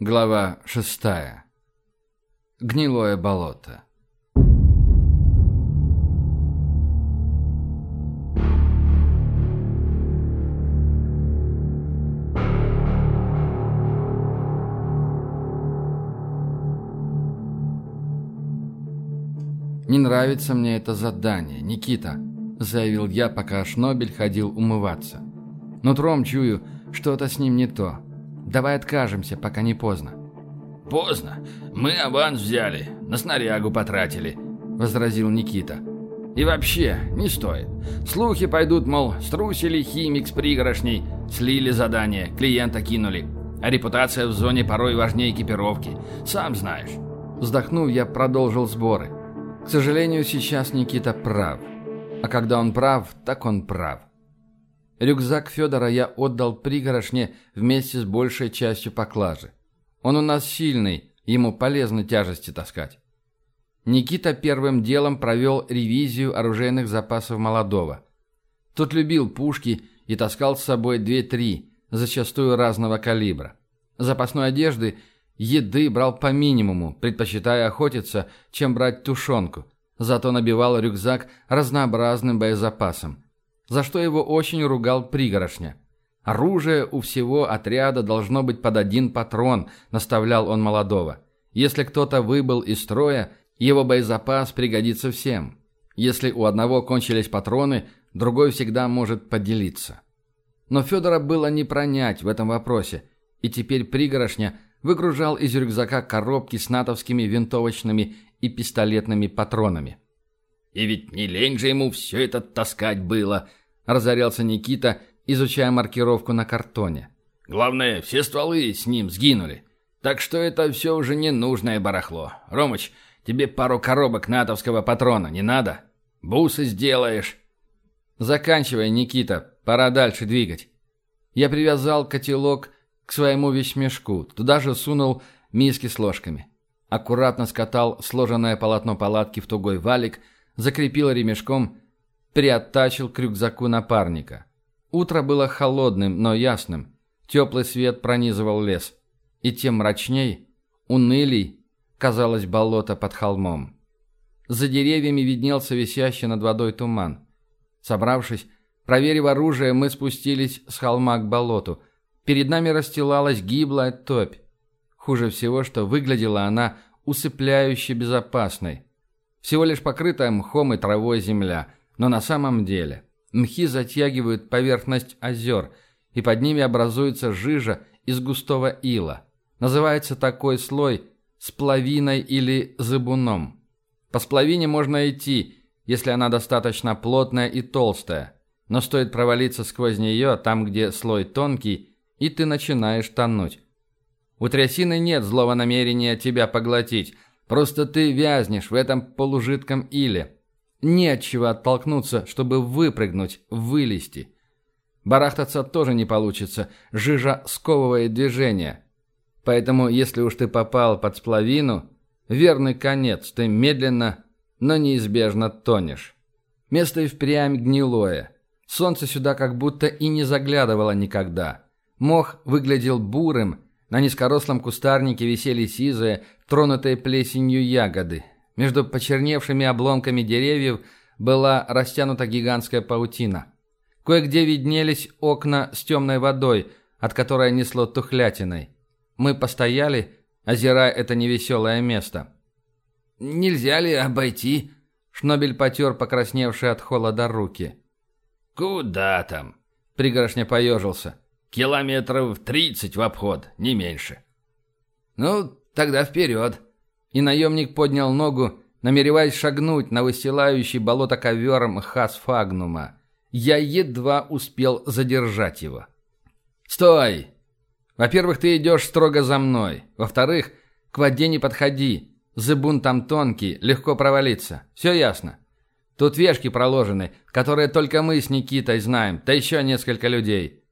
Глава шестая. Гнилое болото. «Не нравится мне это задание, Никита», — заявил я, пока Шнобель ходил умываться. «Нутром чую, что-то с ним не то. Давай откажемся, пока не поздно». «Поздно. Мы аванс взяли, на снарягу потратили», — возразил Никита. «И вообще, не стоит. Слухи пойдут, мол, струсили химик с пригорошней, слили задание, клиента кинули. А репутация в зоне порой важнее экипировки. Сам знаешь». Вздохнув, я продолжил сборы. К сожалению, сейчас Никита прав. А когда он прав, так он прав. Рюкзак Федора я отдал пригорошне вместе с большей частью поклажи. Он у нас сильный, ему полезно тяжести таскать. Никита первым делом провел ревизию оружейных запасов молодого. Тот любил пушки и таскал с собой две-три, зачастую разного калибра. Запасной одежды, еды брал по минимуму, предпочитая охотиться, чем брать тушенку. Зато набивал рюкзак разнообразным боезапасом – за что его очень ругал пригорошня. «Оружие у всего отряда должно быть под один патрон», – наставлял он молодого. «Если кто-то выбыл из строя, его боезапас пригодится всем. Если у одного кончились патроны, другой всегда может поделиться». Но Федора было не пронять в этом вопросе, и теперь пригорошня выгружал из рюкзака коробки с натовскими винтовочными и пистолетными патронами. «И ведь не лень же ему все это таскать было», разорялся Никита, изучая маркировку на картоне. «Главное, все стволы с ним сгинули. Так что это все уже ненужное барахло. Ромыч, тебе пару коробок натовского патрона не надо? Бусы сделаешь». «Заканчивай, Никита, пора дальше двигать». Я привязал котелок к своему вещмешку, туда же сунул миски с ложками. Аккуратно скатал сложенное полотно палатки в тугой валик, закрепил ремешком приоттачил к рюкзаку напарника. Утро было холодным, но ясным. Теплый свет пронизывал лес. И тем мрачней, унылей, казалось болото под холмом. За деревьями виднелся висящий над водой туман. Собравшись, проверив оружие, мы спустились с холма к болоту. Перед нами расстилалась гиблая топь. Хуже всего, что выглядела она усыпляюще безопасной. Всего лишь покрытая мхом и травой земля – но на самом деле мхи затягивают поверхность озер, и под ними образуется жижа из густого ила. Называется такой слой сплавиной или зыбуном. По сплавине можно идти, если она достаточно плотная и толстая, но стоит провалиться сквозь нее там, где слой тонкий, и ты начинаешь тонуть. У трясины нет злого намерения тебя поглотить, просто ты вязнешь в этом полужидком иле – не от чего оттолкнуться, чтобы выпрыгнуть, вылезти. Барахтаться тоже не получится, жижа сковывает движение. Поэтому, если уж ты попал под сплавину, верный конец, ты медленно, но неизбежно тонешь. Место и впрямь гнилое. Солнце сюда как будто и не заглядывало никогда. Мох выглядел бурым, на низкорослом кустарнике висели сизые, тронутые плесенью ягоды. Между почерневшими обломками деревьев была растянута гигантская паутина. Кое-где виднелись окна с темной водой, от которой несло тухлятиной. Мы постояли, озирая это невеселое место. «Нельзя ли обойти?» Шнобель потер покрасневшие от холода руки. «Куда там?» Пригоршня поежился. «Километров тридцать в обход, не меньше». «Ну, тогда вперед!» И наемник поднял ногу, намереваясь шагнуть на выстилающий болото ковер хасфагнума. Я едва успел задержать его. «Стой! Во-первых, ты идешь строго за мной. Во-вторых, к воде не подходи. Зыбун там тонкий, легко провалиться. Все ясно. Тут вешки проложены, которые только мы с Никитой знаем, да еще несколько людей».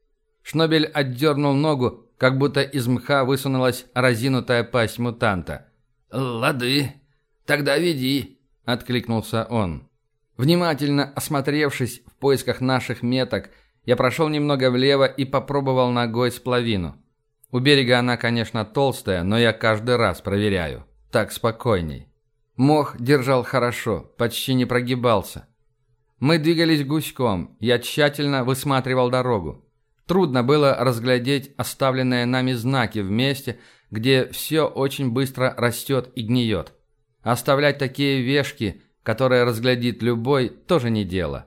Шнобель отдернул ногу, как будто из мха высунулась разинутая пасть мутанта. «Лады, тогда веди», — откликнулся он. Внимательно осмотревшись в поисках наших меток, я прошел немного влево и попробовал ногой сплавину. У берега она, конечно, толстая, но я каждый раз проверяю. Так спокойней. Мох держал хорошо, почти не прогибался. Мы двигались гуськом, я тщательно высматривал дорогу. Трудно было разглядеть оставленные нами знаки в месте, где все очень быстро растет и гниет. Оставлять такие вешки, которые разглядит любой, тоже не дело.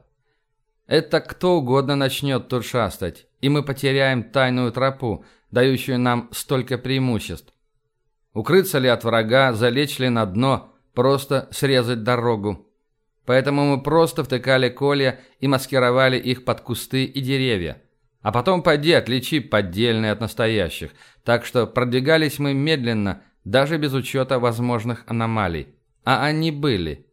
Это кто угодно начнет тут шастать, и мы потеряем тайную тропу, дающую нам столько преимуществ. Укрыться ли от врага, залечь ли на дно, просто срезать дорогу. Поэтому мы просто втыкали колья и маскировали их под кусты и деревья. А потом поди отличи поддельные от настоящих. Так что продвигались мы медленно, даже без учета возможных аномалий. А они были.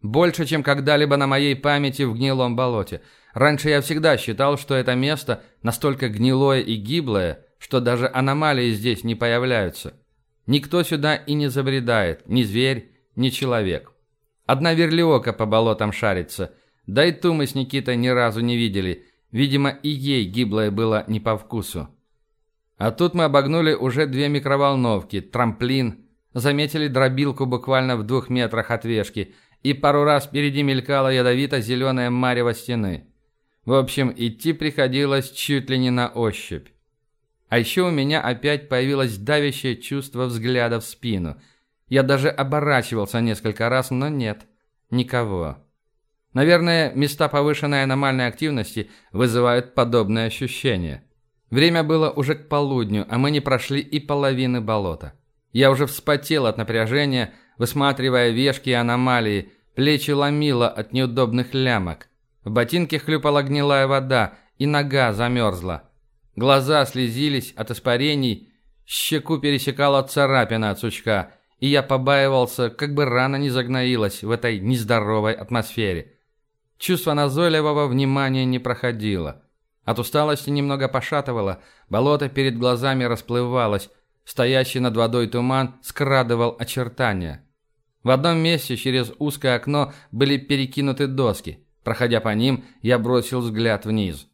Больше, чем когда-либо на моей памяти в гнилом болоте. Раньше я всегда считал, что это место настолько гнилое и гиблое, что даже аномалии здесь не появляются. Никто сюда и не забредает, ни зверь, ни человек. Одна верлиока по болотам шарится, да и ту мы с Никитой ни разу не видели. Видимо, и ей гиблое было не по вкусу. А тут мы обогнули уже две микроволновки, трамплин, заметили дробилку буквально в двух метрах от вешки, и пару раз впереди мелькала ядовито-зеленая марево стены. В общем, идти приходилось чуть ли не на ощупь. А еще у меня опять появилось давящее чувство взгляда в спину. Я даже оборачивался несколько раз, но нет, никого. Наверное, места повышенной аномальной активности вызывают подобное ощущение. Время было уже к полудню, а мы не прошли и половины болота. Я уже вспотел от напряжения, высматривая вешки и аномалии, плечи ломило от неудобных лямок. В ботинке хлюпала гнилая вода, и нога замерзла. Глаза слезились от испарений, щеку пересекала царапина от сучка, и я побаивался, как бы рана не загноилась в этой нездоровой атмосфере. Чувство назойливого внимания не проходило. От усталости немного пошатывало, болото перед глазами расплывалось, стоящий над водой туман скрадывал очертания. В одном месте через узкое окно были перекинуты доски. Проходя по ним, я бросил взгляд вниз.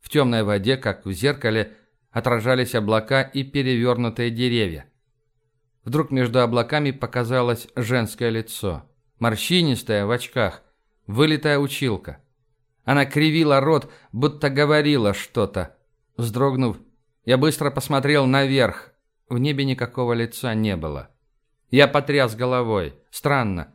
В темной воде, как в зеркале, отражались облака и перевернутые деревья. Вдруг между облаками показалось женское лицо. Морщинистое, в очках, вылитая училка. Она кривила рот, будто говорила что-то. Вздрогнув, я быстро посмотрел наверх. В небе никакого лица не было. Я потряс головой. Странно.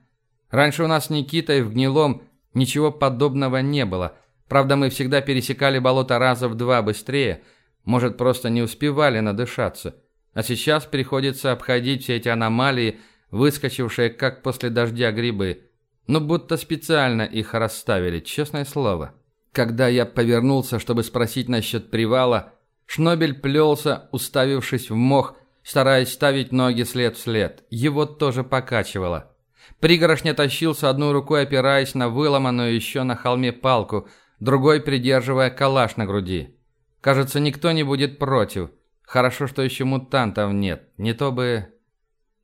Раньше у нас с Никитой в Гнилом ничего подобного не было. Правда, мы всегда пересекали болото раза в два быстрее. Может, просто не успевали надышаться. А сейчас приходится обходить все эти аномалии, выскочившие как после дождя грибы. Ну, будто специально их расставили, честное слово. Когда я повернулся, чтобы спросить насчет привала, Шнобель плелся, уставившись в мох, стараясь ставить ноги след в след. Его тоже покачивало. Пригорошня тащился одной рукой, опираясь на выломанную еще на холме палку, другой придерживая калаш на груди. Кажется, никто не будет против. Хорошо, что еще мутантов нет. Не то бы...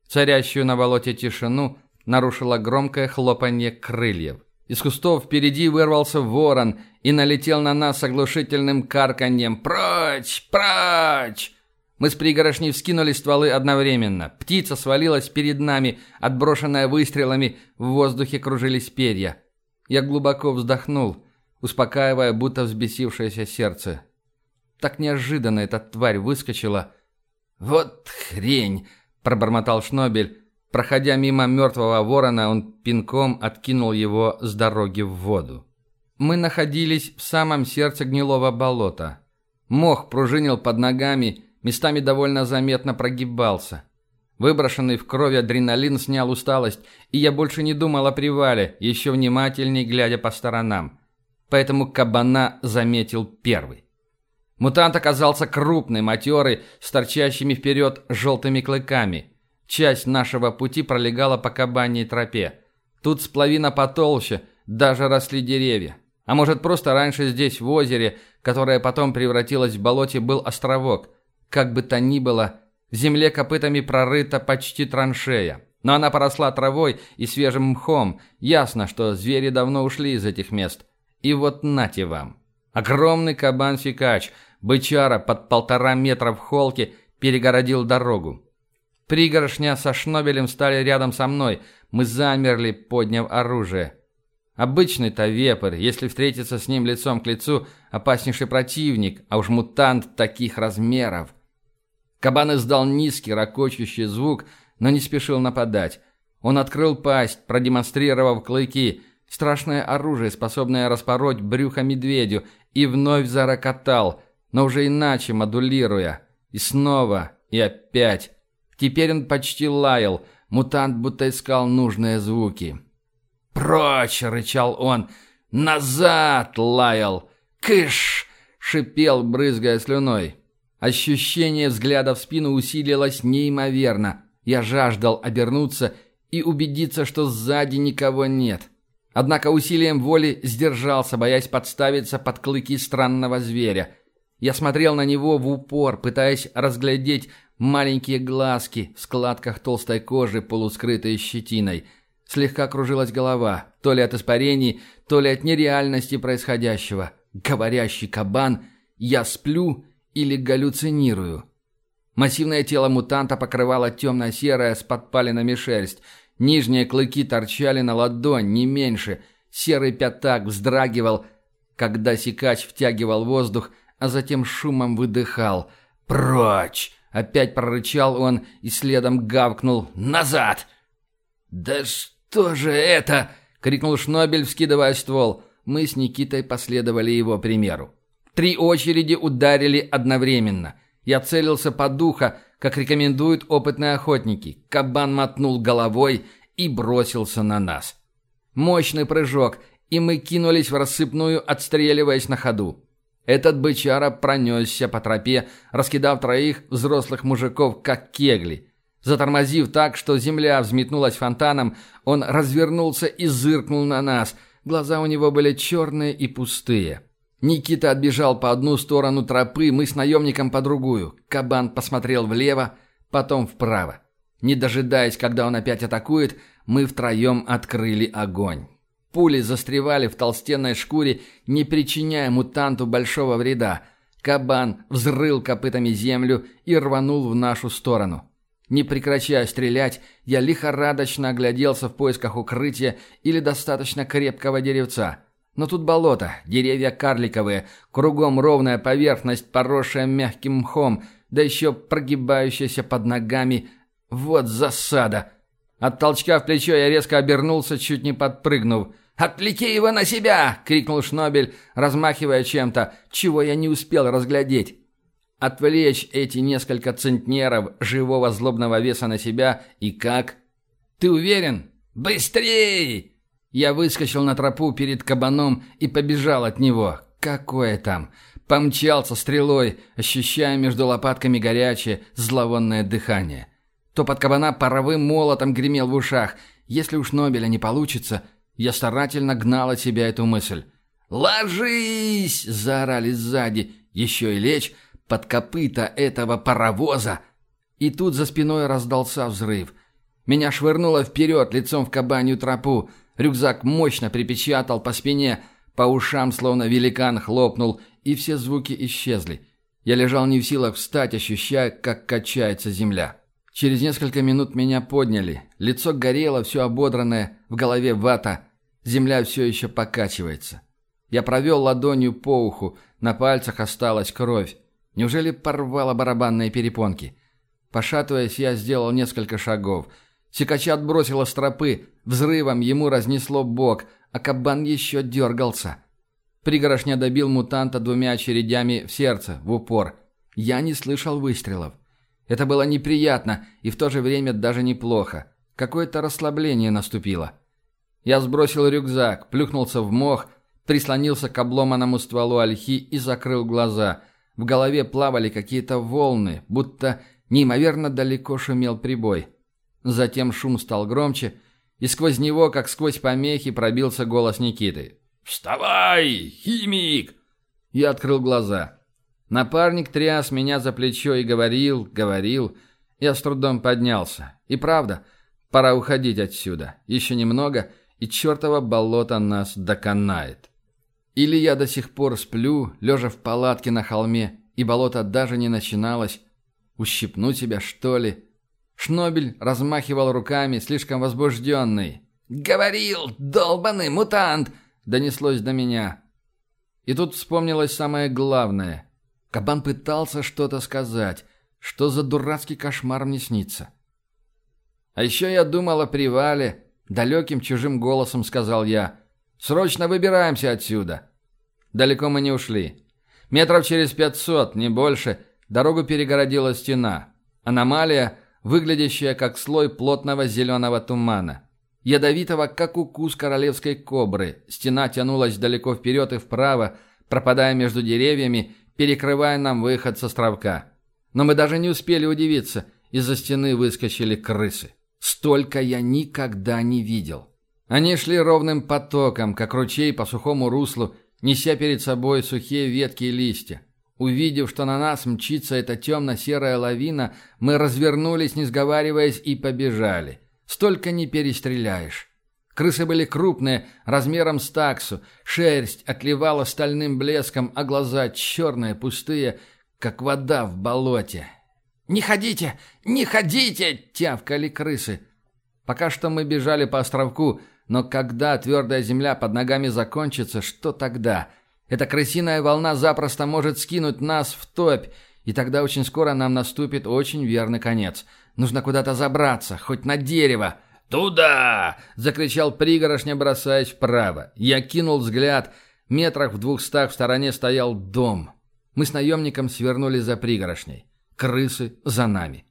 Царящую на болоте тишину нарушило громкое хлопанье крыльев. Из кустов впереди вырвался ворон и налетел на нас оглушительным карканьем «Прочь! Прочь!». Мы с пригорошней вскинули стволы одновременно. Птица свалилась перед нами, отброшенная выстрелами, в воздухе кружились перья. Я глубоко вздохнул, успокаивая будто взбесившееся сердце. Так неожиданно эта тварь выскочила. «Вот хрень!» – пробормотал Шнобель. Проходя мимо мертвого ворона, он пинком откинул его с дороги в воду. Мы находились в самом сердце гнилого болота. Мох пружинил под ногами, местами довольно заметно прогибался. Выброшенный в кровь адреналин снял усталость, и я больше не думал о привале, еще внимательней глядя по сторонам. Поэтому кабана заметил первый. Мутант оказался крупный, матерый, с торчащими вперед желтыми клыками – Часть нашего пути пролегала по кабаньей тропе. Тут сплавина потолще, даже росли деревья. А может, просто раньше здесь, в озере, которое потом превратилось в болоте, был островок. Как бы то ни было, в земле копытами прорыта почти траншея. Но она поросла травой и свежим мхом. Ясно, что звери давно ушли из этих мест. И вот нате вам. Огромный кабан-фикач, бычара под полтора метра в холке – перегородил дорогу. Пригоршня со Шнобелем стали рядом со мной. Мы замерли, подняв оружие. Обычный-то вепрь, если встретиться с ним лицом к лицу, опаснейший противник, а уж мутант таких размеров. Кабан издал низкий, ракочущий звук, но не спешил нападать. Он открыл пасть, продемонстрировав клыки, страшное оружие, способное распороть брюхо медведю, и вновь зарокотал, но уже иначе модулируя. И снова, и опять. Теперь он почти лаял, мутант будто искал нужные звуки. «Прочь!» — рычал он. «Назад!» — лаял. «Кыш!» — шипел, брызгая слюной. Ощущение взгляда в спину усилилось неимоверно. Я жаждал обернуться и убедиться, что сзади никого нет. Однако усилием воли сдержался, боясь подставиться под клыки странного зверя. Я смотрел на него в упор, пытаясь разглядеть маленькие глазки в складках толстой кожи, полускрытые щетиной. Слегка кружилась голова, то ли от испарений, то ли от нереальности происходящего. Говорящий кабан «Я сплю» или галлюцинирую. Массивное тело мутанта покрывало темно-серая с подпалинами шерсть. Нижние клыки торчали на ладонь, не меньше. Серый пятак вздрагивал, когда сикач втягивал воздух, а затем шумом выдыхал. «Прочь!» — опять прорычал он и следом гавкнул. «Назад!» «Да что же это?» — крикнул Шнобель, вскидывая ствол. Мы с Никитой последовали его примеру. Три очереди ударили одновременно — я целился по духа, как рекомендуют опытные охотники. Кабан мотнул головой и бросился на нас. Мощный прыжок, и мы кинулись в рассыпную, отстреливаясь на ходу. Этот бычара пронесся по тропе, раскидав троих взрослых мужиков, как кегли. Затормозив так, что земля взметнулась фонтаном, он развернулся и зыркнул на нас. Глаза у него были черные и пустые. Никита отбежал по одну сторону тропы, мы с наемником по другую. Кабан посмотрел влево, потом вправо. Не дожидаясь, когда он опять атакует, мы втроем открыли огонь. Пули застревали в толстенной шкуре, не причиняя мутанту большого вреда. Кабан взрыл копытами землю и рванул в нашу сторону. Не прекращая стрелять, я лихорадочно огляделся в поисках укрытия или достаточно крепкого деревца – но тут болото, деревья карликовые, кругом ровная поверхность, поросшая мягким мхом, да еще прогибающаяся под ногами. Вот засада! От толчка в плечо я резко обернулся, чуть не подпрыгнув. «Отвлеки его на себя!» — крикнул Шнобель, размахивая чем-то, чего я не успел разглядеть. Отвлечь эти несколько центнеров живого злобного веса на себя и как? «Ты уверен?» «Быстрей!» Я выскочил на тропу перед кабаном и побежал от него. Какое там? Помчался стрелой, ощущая между лопатками горячее, зловонное дыхание. Топот кабана паровым молотом гремел в ушах. Если уж Нобеля не получится, я старательно гнал от себя эту мысль. «Ложись!» — заорали сзади. «Еще и лечь под копыта этого паровоза!» И тут за спиной раздался взрыв. Меня швырнуло вперед, лицом в кабанью тропу. Рюкзак мощно припечатал по спине, по ушам словно великан хлопнул, и все звуки исчезли. Я лежал не в силах встать, ощущая, как качается земля. Через несколько минут меня подняли. Лицо горело, все ободранное, в голове вата. Земля все еще покачивается. Я провел ладонью по уху, на пальцах осталась кровь. Неужели порвало барабанные перепонки? Пошатываясь, я сделал несколько шагов – Сикача отбросило с взрывом ему разнесло бок, а кабан еще дергался. Пригорошня добил мутанта двумя очередями в сердце, в упор. Я не слышал выстрелов. Это было неприятно и в то же время даже неплохо. Какое-то расслабление наступило. Я сбросил рюкзак, плюхнулся в мох, прислонился к обломанному стволу ольхи и закрыл глаза. В голове плавали какие-то волны, будто неимоверно далеко шумел прибой. Затем шум стал громче, и сквозь него, как сквозь помехи, пробился голос Никиты. «Вставай, химик!» Я открыл глаза. Напарник тряс меня за плечо и говорил, говорил. Я с трудом поднялся. И правда, пора уходить отсюда. Еще немного, и чертово болото нас доконает. Или я до сих пор сплю, лежа в палатке на холме, и болото даже не начиналось. Ущипнуть себя, что ли? Шнобель размахивал руками, слишком возбужденный. «Говорил, долбанный мутант!» — донеслось до меня. И тут вспомнилось самое главное. Кабан пытался что-то сказать. Что за дурацкий кошмар мне снится? А еще я думал о привале. Далеким чужим голосом сказал я. «Срочно выбираемся отсюда!» Далеко мы не ушли. Метров через пятьсот, не больше, дорогу перегородила стена. Аномалия, выглядящая как слой плотного зеленого тумана. Ядовитого, как укус королевской кобры, стена тянулась далеко вперед и вправо, пропадая между деревьями, перекрывая нам выход с островка. Но мы даже не успели удивиться, из-за стены выскочили крысы. Столько я никогда не видел. Они шли ровным потоком, как ручей по сухому руслу, неся перед собой сухие ветки и листья. Увидев, что на нас мчится эта темно-серая лавина, мы развернулись, не сговариваясь, и побежали. Столько не перестреляешь. Крысы были крупные, размером с таксу, шерсть отливала стальным блеском, а глаза черные, пустые, как вода в болоте. «Не ходите! Не ходите!» — тявкали крысы. Пока что мы бежали по островку, но когда твердая земля под ногами закончится, что тогда? Эта крысиная волна запросто может скинуть нас в топь, и тогда очень скоро нам наступит очень верный конец. Нужно куда-то забраться, хоть на дерево. «Туда!» — закричал пригорошня, бросаясь вправо. Я кинул взгляд. Метрах в двухстах в стороне стоял дом. Мы с наемником свернули за пригорошней. Крысы за нами.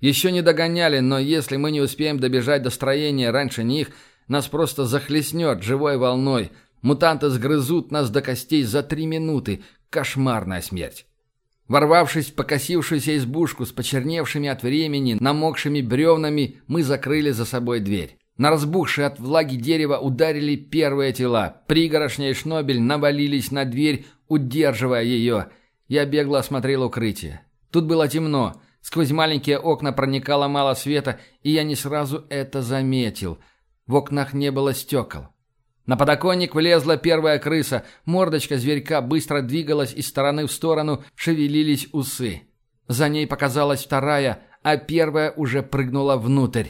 Еще не догоняли, но если мы не успеем добежать до строения раньше них, нас просто захлестнет живой волной. Мутанты сгрызут нас до костей за три минуты. Кошмарная смерть. Ворвавшись в покосившуюся избушку с почерневшими от времени, намокшими бревнами, мы закрыли за собой дверь. На разбухшее от влаги дерево ударили первые тела. Пригорошня и шнобель навалились на дверь, удерживая ее. Я бегло осмотрел укрытие. Тут было темно. Сквозь маленькие окна проникало мало света, и я не сразу это заметил – в окнах не было стекол. На подоконник влезла первая крыса. Мордочка зверька быстро двигалась из стороны в сторону, шевелились усы. За ней показалась вторая, а первая уже прыгнула внутрь.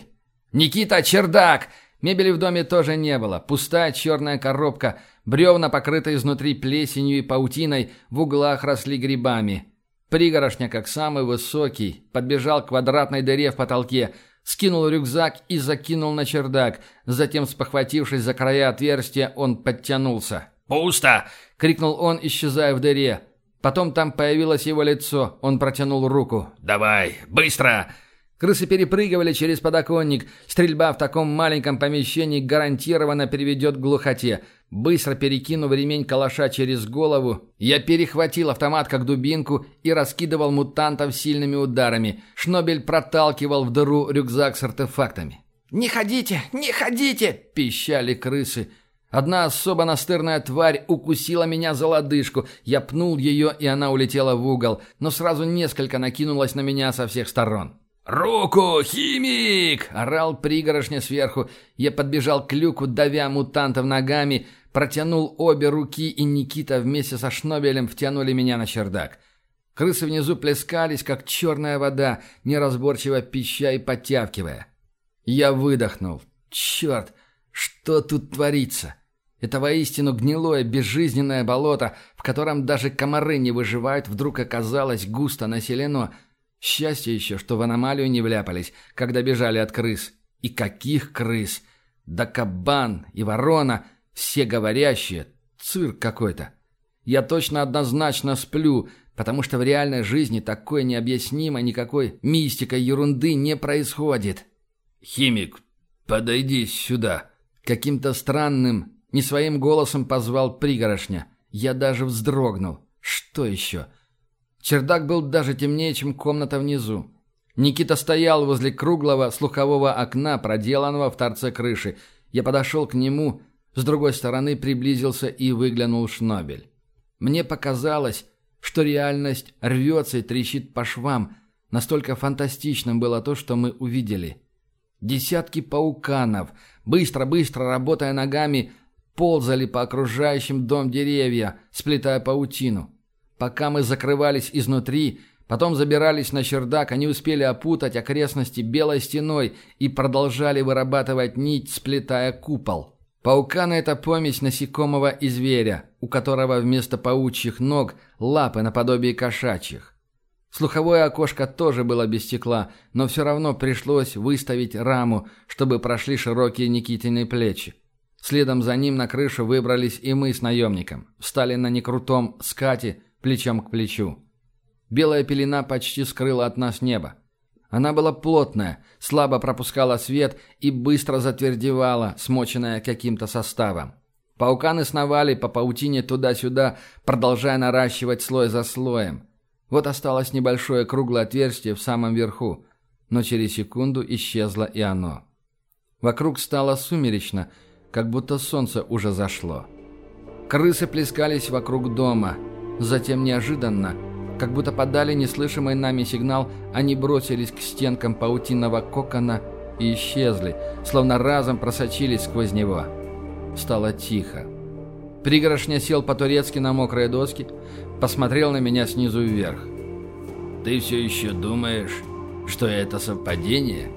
«Никита, чердак!» Мебели в доме тоже не было. Пустая черная коробка, бревна, покрытые изнутри плесенью и паутиной, в углах росли грибами. Пригорошня, как самый высокий, подбежал к квадратной дыре в потолке – скинул рюкзак и закинул на чердак. Затем, спохватившись за края отверстия, он подтянулся. «Пусто!» — крикнул он, исчезая в дыре. Потом там появилось его лицо. Он протянул руку. «Давай, быстро!» Крысы перепрыгивали через подоконник. Стрельба в таком маленьком помещении гарантированно приведет к глухоте. Быстро перекинув ремень калаша через голову, я перехватил автомат как дубинку и раскидывал мутантов сильными ударами. Шнобель проталкивал в дыру рюкзак с артефактами. «Не ходите! Не ходите!» – пищали крысы. Одна особо настырная тварь укусила меня за лодыжку. Я пнул ее, и она улетела в угол, но сразу несколько накинулась на меня со всех сторон. «Руку, химик!» – орал пригорошня сверху. Я подбежал к люку, давя мутантов ногами, протянул обе руки, и Никита вместе со Шнобелем втянули меня на чердак. Крысы внизу плескались, как черная вода, неразборчиво пища и подтявкивая. Я выдохнул. «Черт, что тут творится?» Это воистину гнилое, безжизненное болото, в котором даже комары не выживают, вдруг оказалось густо населено – Счастье еще, что в аномалию не вляпались, когда бежали от крыс. И каких крыс? Да кабан и ворона, все говорящие. Цирк какой-то. Я точно однозначно сплю, потому что в реальной жизни такой необъяснимой никакой мистикой ерунды не происходит. «Химик, подойди сюда!» Каким-то странным, не своим голосом позвал пригорошня. Я даже вздрогнул. «Что еще?» Чердак был даже темнее, чем комната внизу. Никита стоял возле круглого слухового окна, проделанного в торце крыши. Я подошел к нему, с другой стороны приблизился и выглянул Шнобель. Мне показалось, что реальность рвется и трещит по швам. Настолько фантастичным было то, что мы увидели. Десятки пауканов, быстро-быстро работая ногами, ползали по окружающим дом деревья, сплетая паутину. Пока мы закрывались изнутри, Потом забирались на чердак, они успели опутать окрестности белой стеной и продолжали вырабатывать нить, сплетая купол. Пауканы – это помесь насекомого и зверя, у которого вместо паучьих ног лапы наподобие кошачьих. Слуховое окошко тоже было без стекла, но все равно пришлось выставить раму, чтобы прошли широкие Никитины плечи. Следом за ним на крышу выбрались и мы с наемником. Встали на некрутом скате плечом к плечу. Белая пелена почти скрыла от нас небо. Она была плотная, слабо пропускала свет и быстро затвердевала, смоченная каким-то составом. Пауканы сновали по паутине туда-сюда, продолжая наращивать слой за слоем. Вот осталось небольшое круглое отверстие в самом верху, но через секунду исчезло и оно. Вокруг стало сумеречно, как будто солнце уже зашло. Крысы плескались вокруг дома. Затем неожиданно – как будто подали неслышимый нами сигнал, они бросились к стенкам паутинного кокона и исчезли, словно разом просочились сквозь него. Стало тихо. Пригорошня сел по-турецки на мокрые доски, посмотрел на меня снизу вверх. «Ты все еще думаешь, что это совпадение?»